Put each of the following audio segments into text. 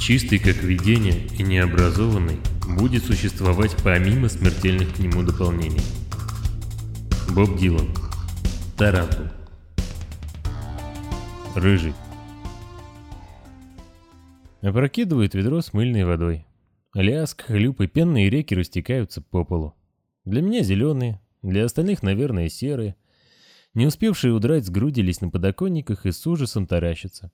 чистый как видение и необразованный, будет существовать помимо смертельных к нему дополнений. Боб Дилан. Тарантул. Рыжий. Опрокидывают ведро с мыльной водой. Ляск, хлюп и пенные реки растекаются по полу. Для меня зеленые, для остальных, наверное, серые. Не успевшие удрать сгрудились на подоконниках и с ужасом таращатся.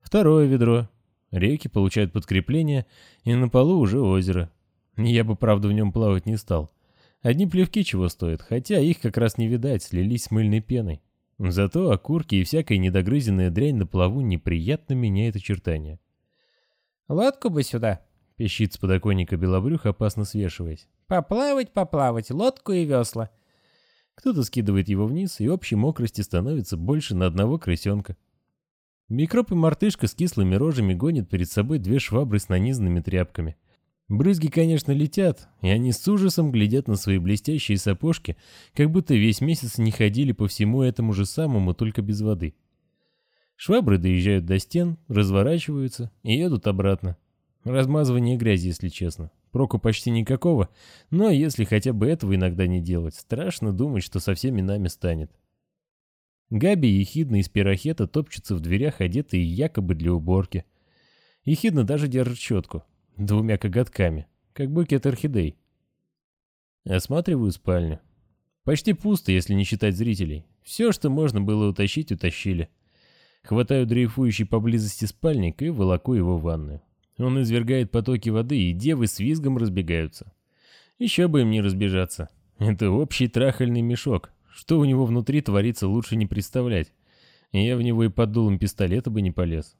Второе ведро. Реки получают подкрепление, и на полу уже озеро. Я бы, правда, в нем плавать не стал. Одни плевки чего стоят, хотя их как раз не видать, слились с мыльной пеной. Зато окурки и всякая недогрызенная дрянь на плаву неприятно меняет очертания. «Лодку бы сюда!» — пищит с подоконника белобрюх, опасно свешиваясь. «Поплавать, поплавать, лодку и весла!» Кто-то скидывает его вниз, и общей мокрости становится больше на одного крысенка. Микроб и мартышка с кислыми рожами гонят перед собой две швабры с нанизанными тряпками. Брызги, конечно, летят, и они с ужасом глядят на свои блестящие сапожки, как будто весь месяц не ходили по всему этому же самому, только без воды. Швабры доезжают до стен, разворачиваются и едут обратно. Размазывание грязи, если честно. Проку почти никакого, но если хотя бы этого иногда не делать, страшно думать, что со всеми нами станет. Габи ехидно из пирохета топчется в дверях, одетые якобы для уборки. Ехидно даже держит щетку. Двумя коготками. Как букет орхидей. Осматриваю спальню. Почти пусто, если не считать зрителей. Все, что можно было утащить, утащили. Хватаю дрейфующий поблизости спальник и волоку его в ванную. Он извергает потоки воды, и девы с визгом разбегаются. Еще бы им не разбежаться. Это общий трахальный мешок, что у него внутри творится, лучше не представлять. Я в него и под дулом пистолета бы не полез.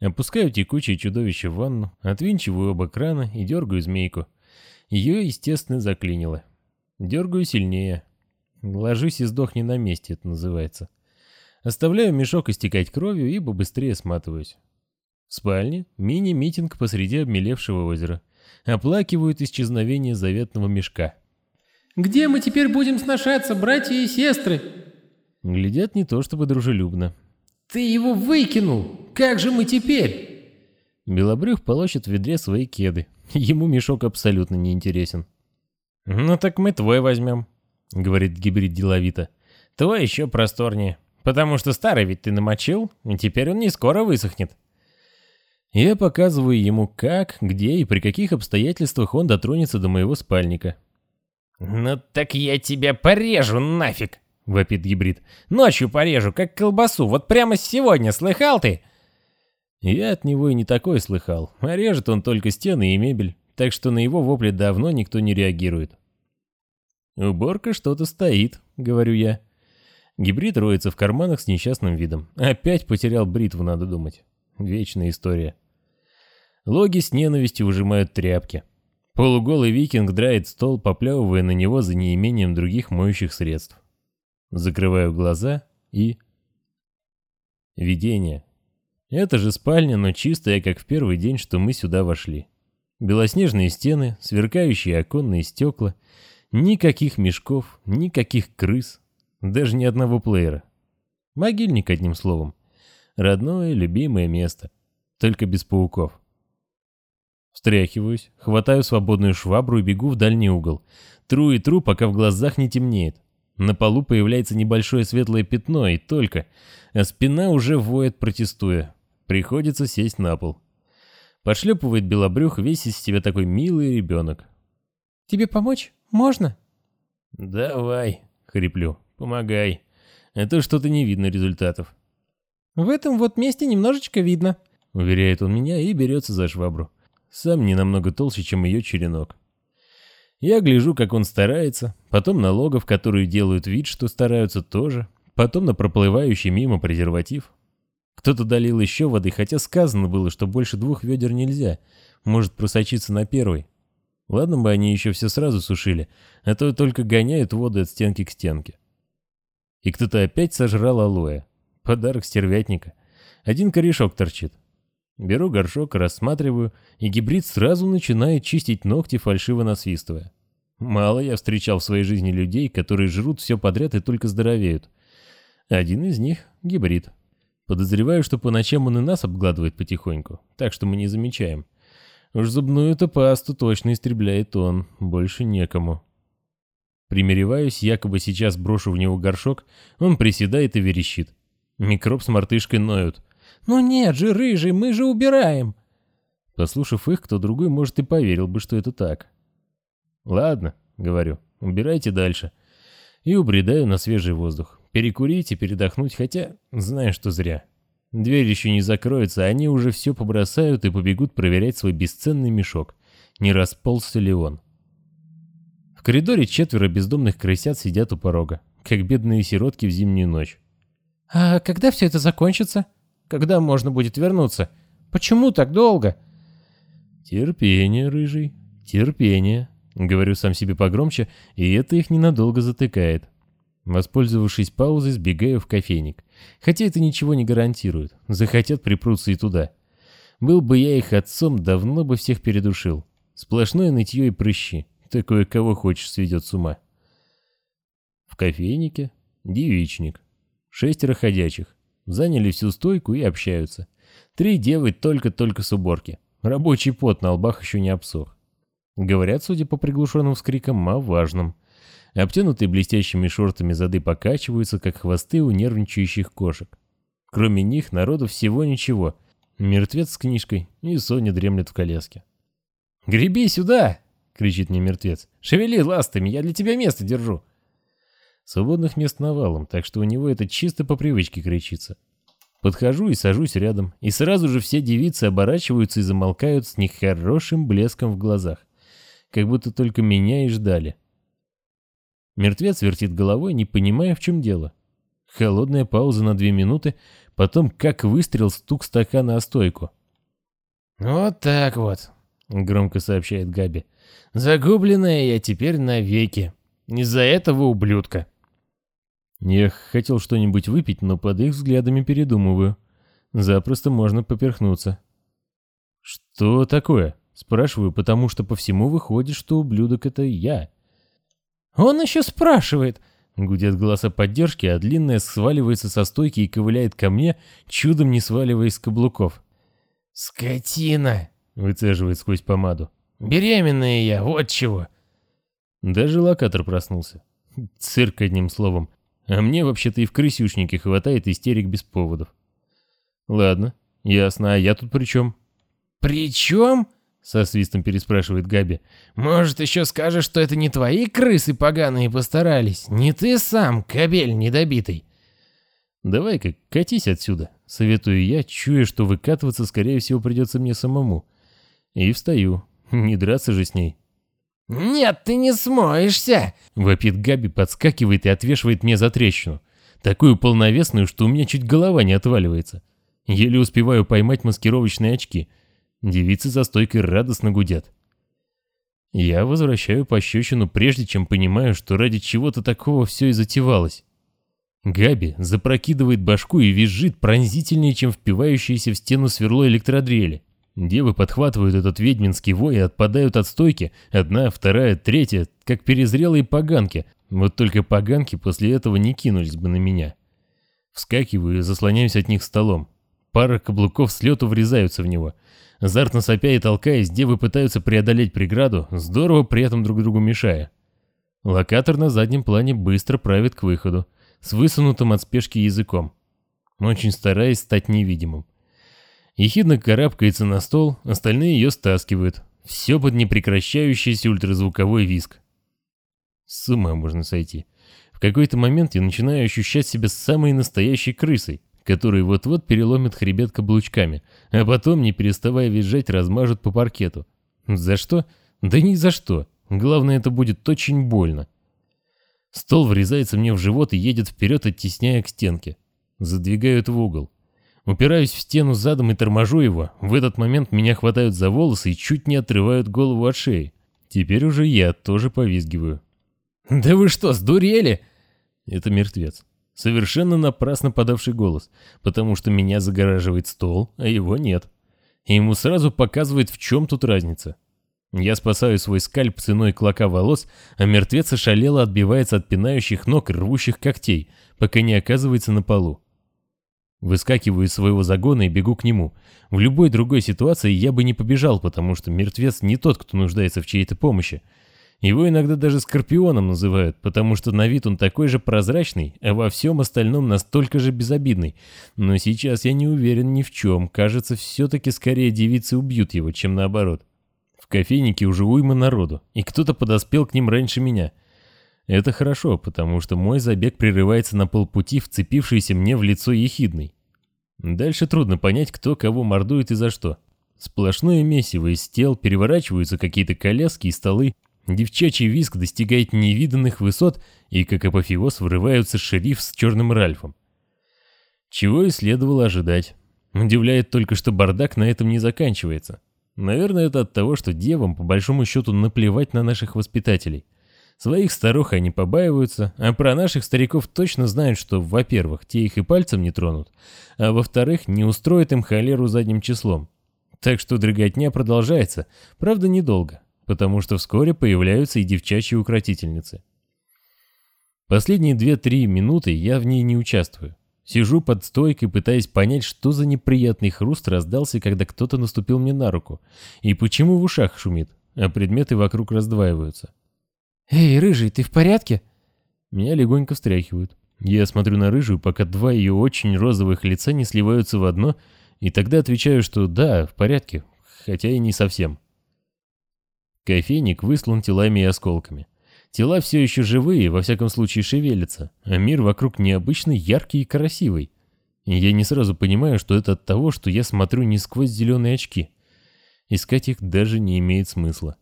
Опускаю текучее чудовище в ванну, отвинчиваю оба крана и дергаю змейку. Ее, естественно, заклинило. Дергаю сильнее. Ложись и сдохни на месте, это называется. Оставляю мешок истекать кровью, ибо быстрее сматываюсь. В спальне мини-митинг посреди обмелевшего озера. Оплакивают исчезновение заветного мешка. Где мы теперь будем сношаться, братья и сестры?» Глядят не то чтобы дружелюбно. «Ты его выкинул! Как же мы теперь?» Белобрюх полощет в ведре свои кеды. Ему мешок абсолютно не интересен. «Ну так мы твой возьмем», — говорит гибрид деловито. «Твой еще просторнее, потому что старый ведь ты намочил, и теперь он не скоро высохнет». Я показываю ему, как, где и при каких обстоятельствах он дотронется до моего спальника. «Ну так я тебя порежу нафиг!» — вопит гибрид. «Ночью порежу, как колбасу, вот прямо сегодня, слыхал ты?» Я от него и не такой слыхал, а режет он только стены и мебель, так что на его вопли давно никто не реагирует. «Уборка что-то стоит», — говорю я. Гибрид роется в карманах с несчастным видом. Опять потерял бритву, надо думать. Вечная история. Логи с ненавистью выжимают тряпки. Полуголый викинг драет стол, поплевывая на него за неимением других моющих средств. Закрываю глаза и... Видение. Это же спальня, но чистая, как в первый день, что мы сюда вошли. Белоснежные стены, сверкающие оконные стекла, никаких мешков, никаких крыс, даже ни одного плеера. Могильник, одним словом. Родное, любимое место. Только без пауков. Встряхиваюсь, хватаю свободную швабру и бегу в дальний угол. Тру и тру, пока в глазах не темнеет. На полу появляется небольшое светлое пятно, и только. А спина уже воет, протестуя. Приходится сесть на пол. Пошлепывает белобрюх, весь из себя такой милый ребенок. «Тебе помочь? Можно?» «Давай», — хриплю, — «помогай. А то что-то не видно результатов». «В этом вот месте немножечко видно», — уверяет он меня и берется за швабру. Сам не намного толще, чем ее черенок. Я гляжу, как он старается, потом на логов, которые делают вид, что стараются тоже, потом на проплывающий мимо презерватив. Кто-то долил еще воды, хотя сказано было, что больше двух ведер нельзя, может просочиться на первый. Ладно бы они еще все сразу сушили, а то только гоняют воду от стенки к стенке. И кто-то опять сожрал алоэ. Подарок стервятника. Один корешок торчит. Беру горшок, рассматриваю, и гибрид сразу начинает чистить ногти, фальшиво насвистывая. Мало я встречал в своей жизни людей, которые жрут все подряд и только здоровеют. Один из них — гибрид. Подозреваю, что по ночам он и нас обгладывает потихоньку, так что мы не замечаем. Уж зубную-то пасту точно истребляет он, больше некому. Примереваюсь, якобы сейчас брошу в него горшок, он приседает и верещит. Микроб с мартышкой ноют. «Ну нет же, рыжий, мы же убираем!» Послушав их, кто другой, может, и поверил бы, что это так. «Ладно», — говорю, — «убирайте дальше». И убредаю на свежий воздух перекурить и передохнуть, хотя знаю, что зря. Дверь еще не закроется, а они уже все побросают и побегут проверять свой бесценный мешок, не расползся ли он. В коридоре четверо бездомных крысят сидят у порога, как бедные сиротки в зимнюю ночь. «А когда все это закончится? Когда можно будет вернуться? Почему так долго?» «Терпение, рыжий, терпение», — говорю сам себе погромче, и это их ненадолго затыкает. Воспользовавшись паузой, сбегаю в кофейник. Хотя это ничего не гарантирует. Захотят припрутся и туда. Был бы я их отцом, давно бы всех передушил. Сплошное нытье и прыщи. Такое кого хочешь сведет с ума. В кофейнике девичник. Шестеро ходячих. Заняли всю стойку и общаются. Три девы только-только с уборки. Рабочий пот на лбах еще не обсох. Говорят, судя по приглушенным вскрикам, о важном. Обтянутые блестящими шортами зады покачиваются, как хвосты у нервничающих кошек. Кроме них народу всего ничего. Мертвец с книжкой, и Соня дремлет в коляске. «Греби сюда!» — кричит мне мертвец. «Шевели ластами, я для тебя место держу!» Свободных мест навалом, так что у него это чисто по привычке кричится. Подхожу и сажусь рядом, и сразу же все девицы оборачиваются и замолкают с нехорошим блеском в глазах. Как будто только меня и ждали. Мертвец вертит головой, не понимая, в чем дело. Холодная пауза на две минуты, потом как выстрел стук стакана о стойку. «Вот так вот», — громко сообщает Габи. «Загубленная я теперь навеки. Из-за этого ублюдка». Я хотел что-нибудь выпить, но под их взглядами передумываю. Запросто можно поперхнуться. «Что такое?» — спрашиваю, потому что по всему выходит, что ублюдок — это я. «Он еще спрашивает!» Гудят голоса поддержки, а длинная сваливается со стойки и ковыляет ко мне, чудом не сваливаясь с каблуков. «Скотина!» — выцеживает сквозь помаду. «Беременная я, вот чего!» Даже локатор проснулся. Цирк, одним словом. А мне вообще-то и в крысюшнике хватает истерик без поводов. Ладно, ясно, а я тут при чем? «При чем?» Со свистом переспрашивает Габи. «Может, еще скажешь, что это не твои крысы поганые постарались? Не ты сам, кобель недобитый?» «Давай-ка, катись отсюда», — советую я, чуя, что выкатываться, скорее всего, придется мне самому. И встаю. Не драться же с ней. «Нет, ты не смоешься!» — вопит Габи, подскакивает и отвешивает мне за трещину. Такую полновесную, что у меня чуть голова не отваливается. Еле успеваю поймать маскировочные очки — Девицы за стойкой радостно гудят. Я возвращаю пощечину, прежде чем понимаю, что ради чего-то такого все и затевалось. Габи запрокидывает башку и визжит пронзительнее, чем впивающиеся в стену сверло электродрели. Девы подхватывают этот ведьминский вой и отпадают от стойки, одна, вторая, третья, как перезрелые поганки, вот только поганки после этого не кинулись бы на меня. Вскакиваю и заслоняюсь от них столом. Пара каблуков с лету врезаются в него — Азартно сопя и толкаясь, девы пытаются преодолеть преграду, здорово при этом друг другу мешая. Локатор на заднем плане быстро правит к выходу, с высунутым от спешки языком, очень стараясь стать невидимым. Ехидно карабкается на стол, остальные ее стаскивают. Все под непрекращающийся ультразвуковой виск. С ума можно сойти. В какой-то момент я начинаю ощущать себя самой настоящей крысой который вот-вот переломит хребет каблучками, а потом, не переставая визжать, размажет по паркету. За что? Да ни за что. Главное, это будет очень больно. Стол врезается мне в живот и едет вперед, оттесняя к стенке. Задвигают в угол. Упираюсь в стену задом и торможу его. В этот момент меня хватают за волосы и чуть не отрывают голову от шеи. Теперь уже я тоже повизгиваю. «Да вы что, сдурели?» Это мертвец. Совершенно напрасно подавший голос, потому что меня загораживает стол, а его нет. И ему сразу показывает, в чем тут разница. Я спасаю свой скальп ценой клока волос, а мертвец ошалело отбивается от пинающих ног и рвущих когтей, пока не оказывается на полу. Выскакиваю из своего загона и бегу к нему. В любой другой ситуации я бы не побежал, потому что мертвец не тот, кто нуждается в чьей-то помощи. Его иногда даже Скорпионом называют, потому что на вид он такой же прозрачный, а во всем остальном настолько же безобидный. Но сейчас я не уверен ни в чем. Кажется, все-таки скорее девицы убьют его, чем наоборот. В кофейнике уже уйма народу, и кто-то подоспел к ним раньше меня. Это хорошо, потому что мой забег прерывается на полпути, вцепившийся мне в лицо ехидный. Дальше трудно понять, кто кого мордует и за что. Сплошное месиво из тел, переворачиваются какие-то коляски и столы, девчачий виск достигает невиданных высот, и как апофеоз врываются шериф с черным Ральфом. Чего и следовало ожидать. Удивляет только, что бардак на этом не заканчивается. Наверное, это от того, что девам, по большому счету, наплевать на наших воспитателей. Своих старух они побаиваются, а про наших стариков точно знают, что, во-первых, те их и пальцем не тронут, а во-вторых, не устроят им холеру задним числом. Так что дрыготня продолжается, правда недолго, потому что вскоре появляются и девчачьи укротительницы. Последние 2-3 минуты я в ней не участвую. Сижу под стойкой, пытаясь понять, что за неприятный хруст раздался, когда кто-то наступил мне на руку, и почему в ушах шумит, а предметы вокруг раздваиваются. «Эй, рыжий, ты в порядке?» Меня легонько встряхивают. Я смотрю на рыжую, пока два ее очень розовых лица не сливаются в одно, и тогда отвечаю, что да, в порядке, хотя и не совсем. Кофейник выслан телами и осколками. Тела все еще живые, во всяком случае шевелятся, а мир вокруг необычно яркий и красивый. И я не сразу понимаю, что это от того, что я смотрю не сквозь зеленые очки. Искать их даже не имеет смысла.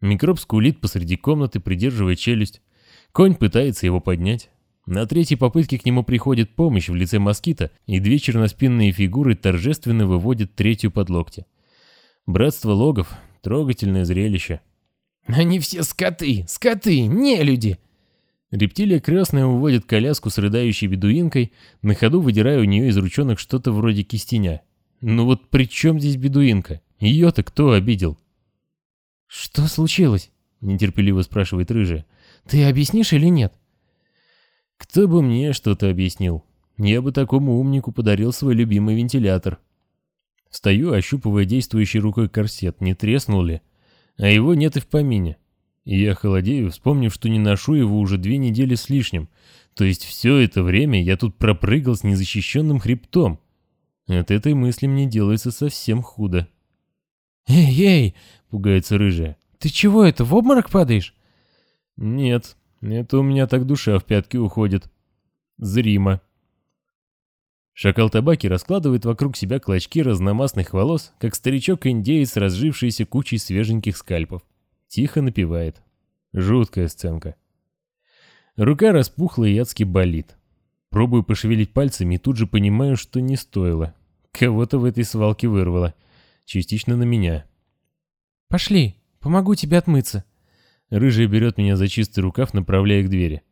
Микроб скулит посреди комнаты, придерживая челюсть. Конь пытается его поднять. На третьей попытке к нему приходит помощь в лице москита, и две черноспинные фигуры торжественно выводят третью под локти. Братство логов — трогательное зрелище. «Они все скоты, скоты, не люди!» Рептилия красная уводит коляску с рыдающей бедуинкой, на ходу выдирая у нее из ручонок что-то вроде кистеня. Ну вот при чем здесь бедуинка? Ее-то кто обидел? «Что случилось?» — нетерпеливо спрашивает рыжая. «Ты объяснишь или нет?» «Кто бы мне что-то объяснил? Я бы такому умнику подарил свой любимый вентилятор». Стою, ощупывая действующей рукой корсет, не треснул ли, а его нет и в помине. И я холодею, вспомнив, что не ношу его уже две недели с лишним, то есть все это время я тут пропрыгал с незащищенным хребтом. От этой мысли мне делается совсем худо. «Эй-эй!» — пугается рыжая. «Ты чего это, в обморок падаешь?» «Нет, это у меня так душа в пятки уходит. Зримо». Шакал табаки раскладывает вокруг себя клочки разномастных волос, как старичок-индеец, разжившийся кучей свеженьких скальпов. Тихо напевает. Жуткая сценка. Рука распухла и адски болит. Пробую пошевелить пальцами и тут же понимаю, что не стоило. Кого-то в этой свалке вырвало. Частично на меня. «Пошли, помогу тебе отмыться». Рыжий берет меня за чистый рукав, направляя к двери.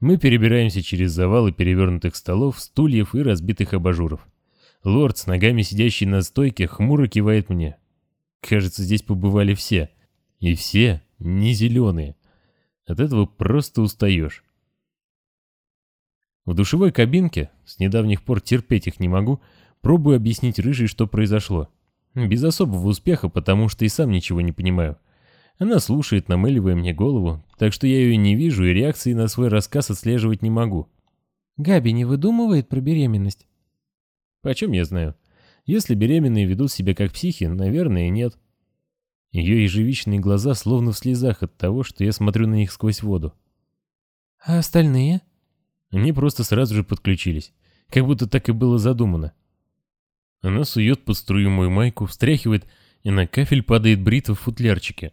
Мы перебираемся через завалы перевернутых столов, стульев и разбитых абажуров. Лорд, с ногами сидящий на стойке, хмуро кивает мне. Кажется, здесь побывали все. И все не зеленые. От этого просто устаешь. В душевой кабинке, с недавних пор терпеть их не могу, пробую объяснить Рыжей, что произошло. Без особого успеха, потому что и сам ничего не понимаю. Она слушает, намыливая мне голову, так что я ее не вижу и реакции на свой рассказ отслеживать не могу. Габи не выдумывает про беременность? Почем я знаю? Если беременные ведут себя как психи, наверное, нет. Ее ежевичные глаза словно в слезах от того, что я смотрю на них сквозь воду. А остальные? Они просто сразу же подключились. Как будто так и было задумано. Она сует под струю мою майку, встряхивает, и на кафель падает бритва в футлярчике.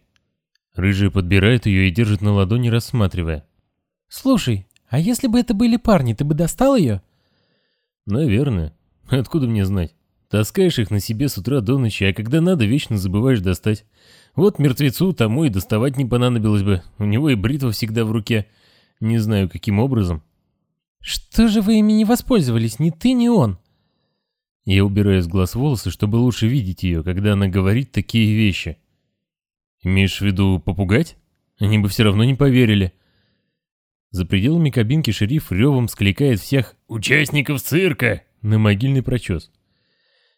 Рыжая подбирает ее и держит на ладони, рассматривая. «Слушай, а если бы это были парни, ты бы достал ее?» «Наверное. Откуда мне знать? Таскаешь их на себе с утра до ночи, а когда надо, вечно забываешь достать. Вот мертвецу тому и доставать не понадобилось бы. У него и бритва всегда в руке. Не знаю, каким образом». «Что же вы ими не воспользовались, ни ты, ни он?» Я убираю с глаз волосы, чтобы лучше видеть ее, когда она говорит такие вещи. Имеешь в виду попугать? Они бы все равно не поверили. За пределами кабинки шериф ревом скликает всех «Участников цирка! на могильный прочес.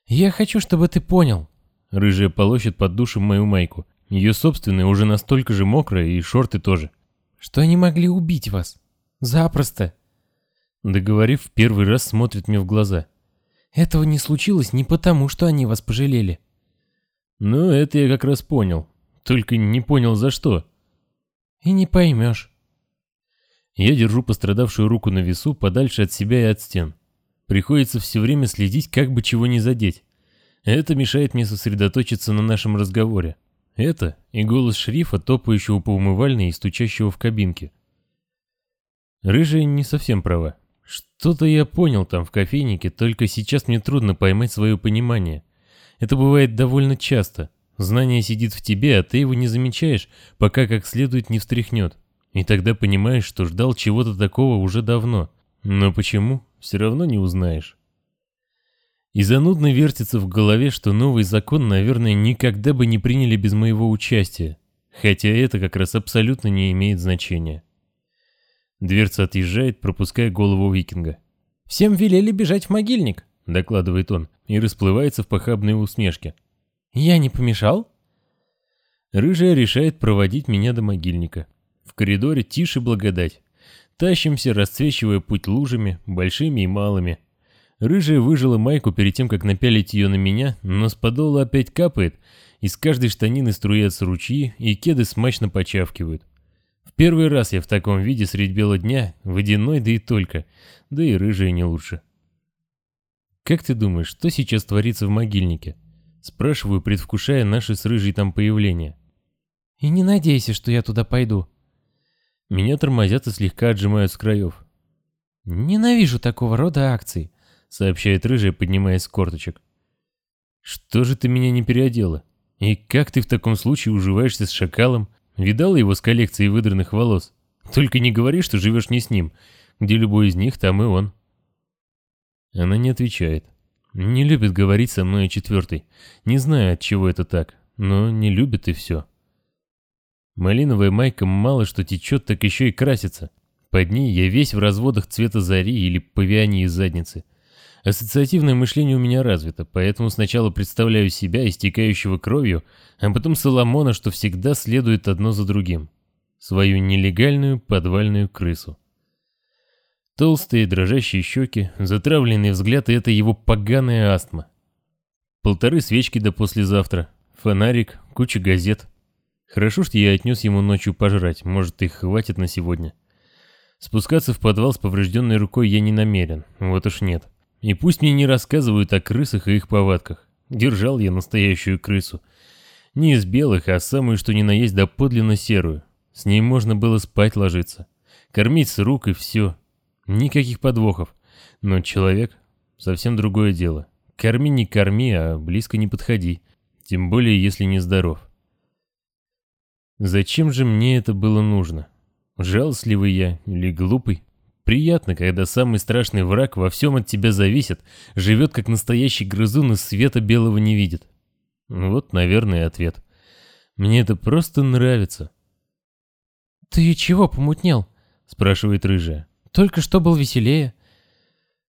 «Я хочу, чтобы ты понял». Рыжая полощет под душем мою майку. Ее собственная уже настолько же мокрая, и шорты тоже. «Что они могли убить вас? Запросто». Договорив, в первый раз смотрит мне в глаза. «Этого не случилось не потому, что они вас пожалели». «Ну, это я как раз понял. Только не понял, за что». «И не поймешь». Я держу пострадавшую руку на весу подальше от себя и от стен. Приходится все время следить, как бы чего не задеть. Это мешает мне сосредоточиться на нашем разговоре. Это и голос шрифа, топающего по умывальной и стучащего в кабинке. Рыжая не совсем права. Что-то я понял там в кофейнике, только сейчас мне трудно поймать свое понимание. Это бывает довольно часто. Знание сидит в тебе, а ты его не замечаешь, пока как следует не встряхнет. И тогда понимаешь, что ждал чего-то такого уже давно. Но почему, все равно не узнаешь. И занудно вертится в голове, что новый закон, наверное, никогда бы не приняли без моего участия. Хотя это как раз абсолютно не имеет значения. Дверца отъезжает, пропуская голову викинга. «Всем велели бежать в могильник», — докладывает он, и расплывается в похабной усмешке. «Я не помешал?» Рыжая решает проводить меня до могильника. В коридоре тише благодать. Тащимся, расцвечивая путь лужами, большими и малыми. Рыжая выжила майку перед тем, как напялить ее на меня, но с подола опять капает, из каждой штанины струятся ручьи, и кеды смачно почавкивают. Первый раз я в таком виде средь бела дня, водяной, да и только, да и рыжая не лучше. «Как ты думаешь, что сейчас творится в могильнике?» Спрашиваю, предвкушая наше с рыжей там появление. «И не надейся, что я туда пойду», меня тормозят и слегка отжимают с краев. «Ненавижу такого рода акций», — сообщает рыжая, поднимаясь с корточек. «Что же ты меня не переодела? И как ты в таком случае уживаешься с шакалом? Видала его с коллекцией выдранных волос? Только не говори, что живешь не с ним. Где любой из них, там и он». Она не отвечает. Не любит говорить со мной о четвертой. Не знаю, от чего это так, но не любит и все. Малиновая майка мало что течет, так еще и красится. Под ней я весь в разводах цвета зари или павиане задницы. Ассоциативное мышление у меня развито, поэтому сначала представляю себя истекающего кровью, а потом Соломона, что всегда следует одно за другим. Свою нелегальную подвальную крысу. Толстые дрожащие щеки, затравленный взгляд, и это его поганая астма. Полторы свечки до послезавтра, фонарик, куча газет. Хорошо, что я отнес ему ночью пожрать, может, их хватит на сегодня. Спускаться в подвал с поврежденной рукой я не намерен, вот уж нет. И пусть мне не рассказывают о крысах и их повадках. Держал я настоящую крысу. Не из белых, а самую, что ни на есть, да подлинно серую. С ней можно было спать ложиться. Кормить с рук и все. Никаких подвохов. Но человек — совсем другое дело. Корми не корми, а близко не подходи. Тем более, если не здоров. Зачем же мне это было нужно? Жалостливый я или глупый? Приятно, когда самый страшный враг во всем от тебя зависит, живет как настоящий грызун и света белого не видит. Вот, наверное, ответ. Мне это просто нравится. «Ты чего помутнел?» — спрашивает рыжая. «Только что был веселее».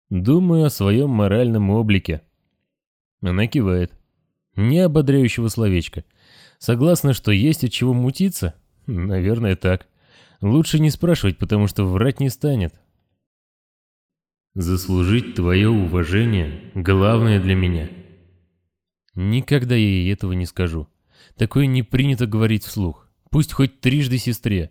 Думаю о своем моральном облике. Она кивает. Не ободряющего словечка. Согласна, что есть от чего мутиться? Наверное, так. Лучше не спрашивать, потому что врать не станет. Заслужить твое уважение — главное для меня. Никогда я ей этого не скажу. Такое не принято говорить вслух. Пусть хоть трижды сестре.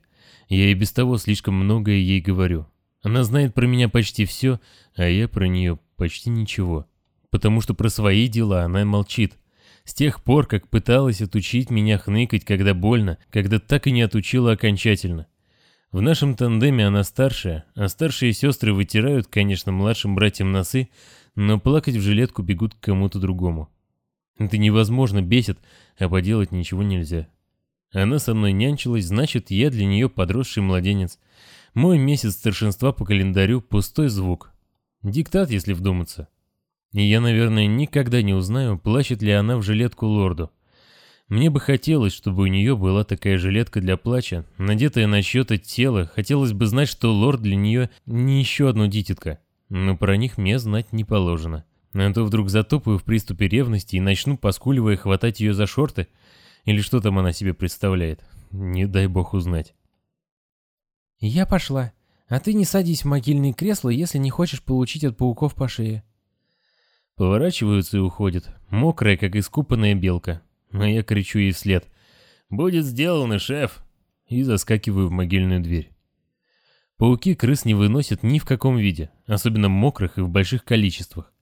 Я и без того слишком многое ей говорю. Она знает про меня почти все, а я про нее почти ничего. Потому что про свои дела она молчит. С тех пор, как пыталась отучить меня хныкать, когда больно, когда так и не отучила окончательно. В нашем тандеме она старшая, а старшие сестры вытирают, конечно, младшим братьям носы, но плакать в жилетку бегут к кому-то другому. Это невозможно, бесит, а поделать ничего нельзя. Она со мной нянчилась, значит, я для нее подросший младенец. Мой месяц старшинства по календарю — пустой звук. Диктат, если вдуматься. И я, наверное, никогда не узнаю, плачет ли она в жилетку лорду. Мне бы хотелось, чтобы у нее была такая жилетка для плача, надетая на счет от тела. Хотелось бы знать, что лорд для нее не еще одно дитятко. но про них мне знать не положено. А то вдруг затопаю в приступе ревности и начну, поскуливая, хватать ее за шорты, или что там она себе представляет. Не дай бог узнать. «Я пошла. А ты не садись в могильное кресло, если не хочешь получить от пауков по шее». Поворачиваются и уходят, мокрая, как искупанная белка. Но я кричу ей вслед. «Будет сделано, шеф!» И заскакиваю в могильную дверь. Пауки крыс не выносят ни в каком виде, особенно мокрых и в больших количествах.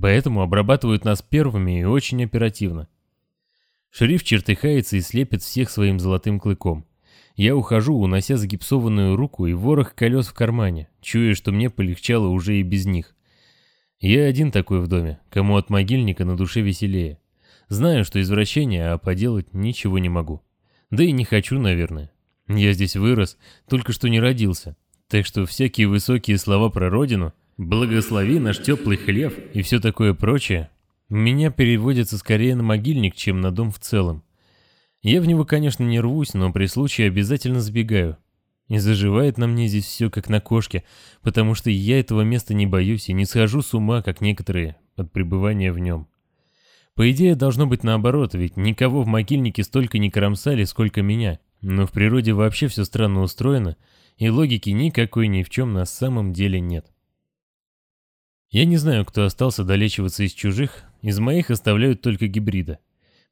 Поэтому обрабатывают нас первыми и очень оперативно. Шериф чертыхается и слепит всех своим золотым клыком. Я ухожу, унося загипсованную руку и ворох колес в кармане, чуя, что мне полегчало уже и без них. Я один такой в доме, кому от могильника на душе веселее. Знаю, что извращение, а поделать ничего не могу. Да и не хочу, наверное. Я здесь вырос, только что не родился. Так что всякие высокие слова про родину, благослови наш теплый хлев и все такое прочее, меня переводятся скорее на могильник, чем на дом в целом. Я в него, конечно, не рвусь, но при случае обязательно сбегаю. И заживает на мне здесь все как на кошке, потому что я этого места не боюсь и не схожу с ума, как некоторые, от пребывания в нем. По идее, должно быть наоборот, ведь никого в могильнике столько не кромсали, сколько меня. Но в природе вообще все странно устроено, и логики никакой ни в чем на самом деле нет. Я не знаю, кто остался долечиваться из чужих, из моих оставляют только гибрида.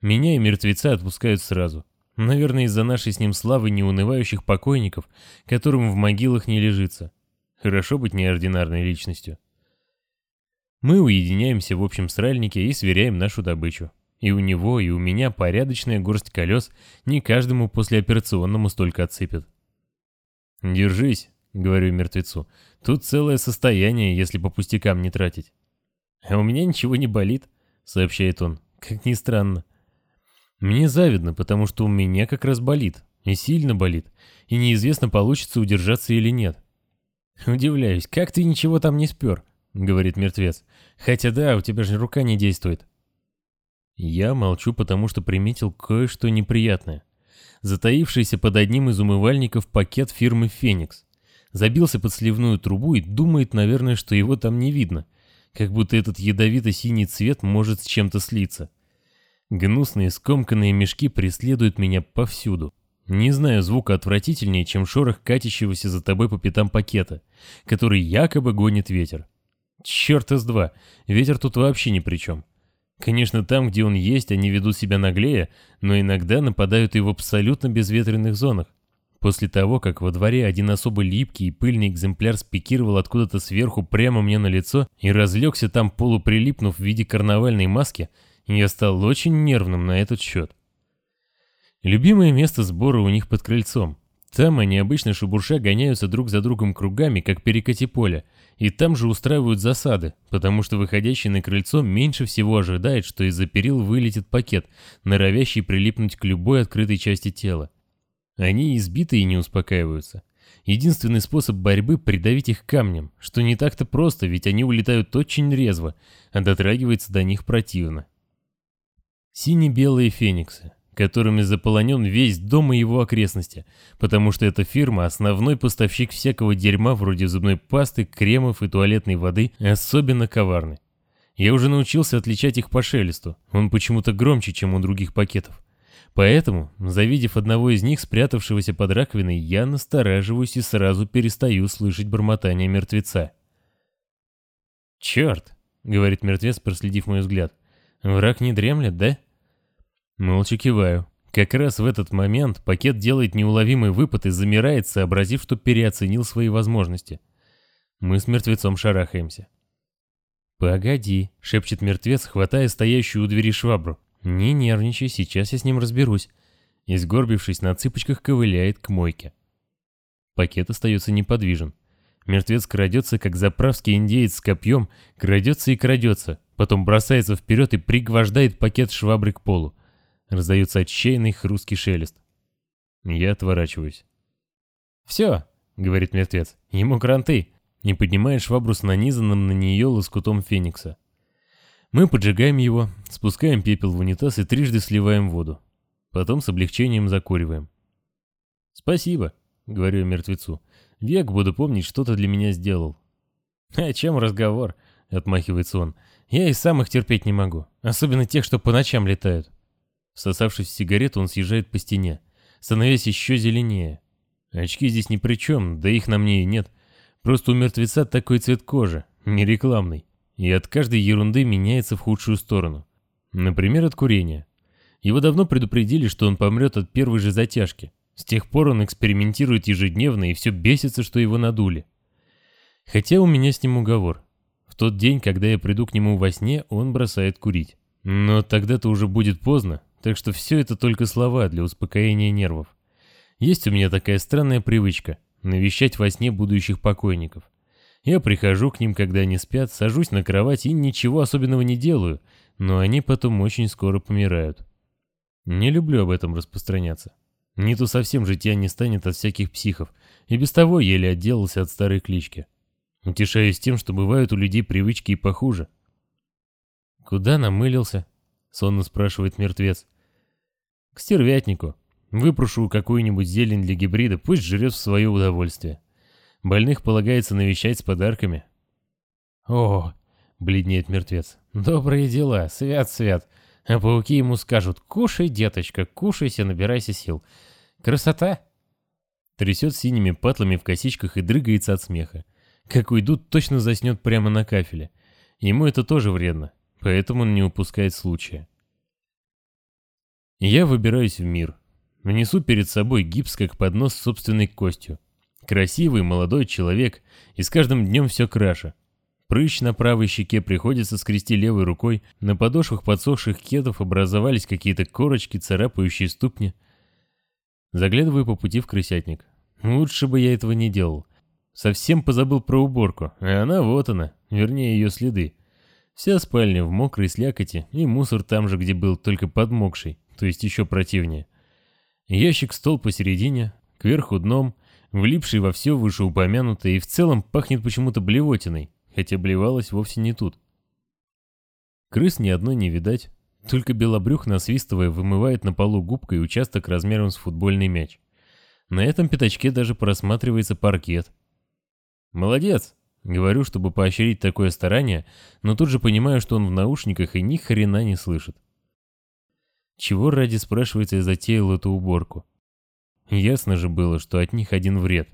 Меня и мертвеца отпускают сразу. Наверное, из-за нашей с ним славы неунывающих покойников, которым в могилах не лежится. Хорошо быть неординарной личностью. Мы уединяемся в общем сральнике и сверяем нашу добычу. И у него, и у меня порядочная горсть колес, не каждому послеоперационному столько отсыпят. «Держись», — говорю мертвецу, — «тут целое состояние, если по пустякам не тратить». «А у меня ничего не болит», — сообщает он, как ни странно. Мне завидно, потому что у меня как раз болит, и сильно болит, и неизвестно, получится удержаться или нет. «Удивляюсь, как ты ничего там не спер?» — говорит мертвец. «Хотя да, у тебя же рука не действует». Я молчу, потому что приметил кое-что неприятное. Затаившийся под одним из умывальников пакет фирмы «Феникс». Забился под сливную трубу и думает, наверное, что его там не видно. Как будто этот ядовито-синий цвет может с чем-то слиться. Гнусные скомканные мешки преследуют меня повсюду. Не знаю звука отвратительнее, чем шорох катящегося за тобой по пятам пакета, который якобы гонит ветер. Черт из два, ветер тут вообще ни при чем. Конечно, там, где он есть, они ведут себя наглее, но иногда нападают и в абсолютно безветренных зонах. После того, как во дворе один особо липкий и пыльный экземпляр спикировал откуда-то сверху прямо мне на лицо и разлегся там полуприлипнув в виде карнавальной маски, я стал очень нервным на этот счет. Любимое место сбора у них под крыльцом. Там они обычно шебурша гоняются друг за другом кругами, как перекати поля, и там же устраивают засады, потому что выходящий на крыльцо меньше всего ожидает, что из-за перил вылетит пакет, норовящий прилипнуть к любой открытой части тела. Они избиты и не успокаиваются. Единственный способ борьбы — придавить их камнем, что не так-то просто, ведь они улетают очень резво, а дотрагивается до них противно. Сине-белые фениксы, которыми заполонен весь дом и его окрестности, потому что эта фирма – основной поставщик всякого дерьма вроде зубной пасты, кремов и туалетной воды, особенно коварный. Я уже научился отличать их по шелесту, он почему-то громче, чем у других пакетов. Поэтому, завидев одного из них, спрятавшегося под раковиной, я настораживаюсь и сразу перестаю слышать бормотание мертвеца. «Черт!» — говорит мертвец, проследив мой взгляд. «Враг не дремлет, да?» Молча киваю. Как раз в этот момент пакет делает неуловимый выпад и замирает, сообразив, что переоценил свои возможности. Мы с мертвецом шарахаемся. «Погоди», — шепчет мертвец, хватая стоящую у двери швабру. «Не нервничай, сейчас я с ним разберусь». И, сгорбившись на цыпочках, ковыляет к мойке. Пакет остается неподвижен. Мертвец крадется, как заправский индеец с копьем, крадется и крадется, потом бросается вперед и пригвождает пакет швабры к полу. Раздается отчаянный хрусткий шелест. Я отворачиваюсь. «Все», — говорит мертвец, — «ему кранты», и поднимает швабру с нанизанным на нее лоскутом феникса. Мы поджигаем его, спускаем пепел в унитаз и трижды сливаем воду. Потом с облегчением закуриваем. «Спасибо», — говорю мертвецу. «Век буду помнить, что ты для меня сделал». «О чем разговор?» — отмахивается он. «Я и сам их терпеть не могу, особенно тех, что по ночам летают». Всосавшись в сигарету, он съезжает по стене, становясь еще зеленее. Очки здесь ни при чем, да их на мне и нет. Просто у мертвеца такой цвет кожи, не рекламный, и от каждой ерунды меняется в худшую сторону. Например, от курения. Его давно предупредили, что он помрет от первой же затяжки. С тех пор он экспериментирует ежедневно и все бесится, что его надули. Хотя у меня с ним уговор. В тот день, когда я приду к нему во сне, он бросает курить. Но тогда-то уже будет поздно, так что все это только слова для успокоения нервов. Есть у меня такая странная привычка — навещать во сне будущих покойников. Я прихожу к ним, когда они спят, сажусь на кровать и ничего особенного не делаю, но они потом очень скоро помирают. Не люблю об этом распространяться. Не то совсем житья не станет от всяких психов, и без того еле отделался от старой клички. Утешаюсь тем, что бывают у людей привычки и похуже. «Куда намылился?» — сонно спрашивает мертвец. «К стервятнику. Выпрошу какую-нибудь зелень для гибрида, пусть жрет в свое удовольствие. Больных полагается навещать с подарками». «О!» — бледнеет мертвец. «Добрые дела, свят-свят. А пауки ему скажут «Кушай, деточка, кушайся, набирайся сил». Красота!» Трясет синими патлами в косичках и дрыгается от смеха. Как уйдут, точно заснет прямо на кафеле. Ему это тоже вредно, поэтому он не упускает случая. Я выбираюсь в мир. Несу перед собой гипс как поднос с собственной костью. Красивый молодой человек, и с каждым днем все краше. Прыщ на правой щеке приходится скрести левой рукой, на подошвах подсохших кедов образовались какие-то корочки, царапающие ступни. Заглядываю по пути в крысятник. Лучше бы я этого не делал. Совсем позабыл про уборку, а она вот она, вернее ее следы. Вся спальня в мокрой слякоти, и мусор там же, где был, только подмокший, то есть еще противнее. Ящик-стол посередине, кверху дном, влипший во все вышеупомянутое и в целом пахнет почему-то блевотиной, хотя блевалось вовсе не тут. Крыс ни одной не видать, только белобрюх, насвистывая, вымывает на полу губкой участок размером с футбольный мяч. На этом пятачке даже просматривается паркет, «Молодец!» — говорю, чтобы поощрить такое старание, но тут же понимаю, что он в наушниках и ни хрена не слышит. Чего ради, спрашивается, я затеял эту уборку? Ясно же было, что от них один вред.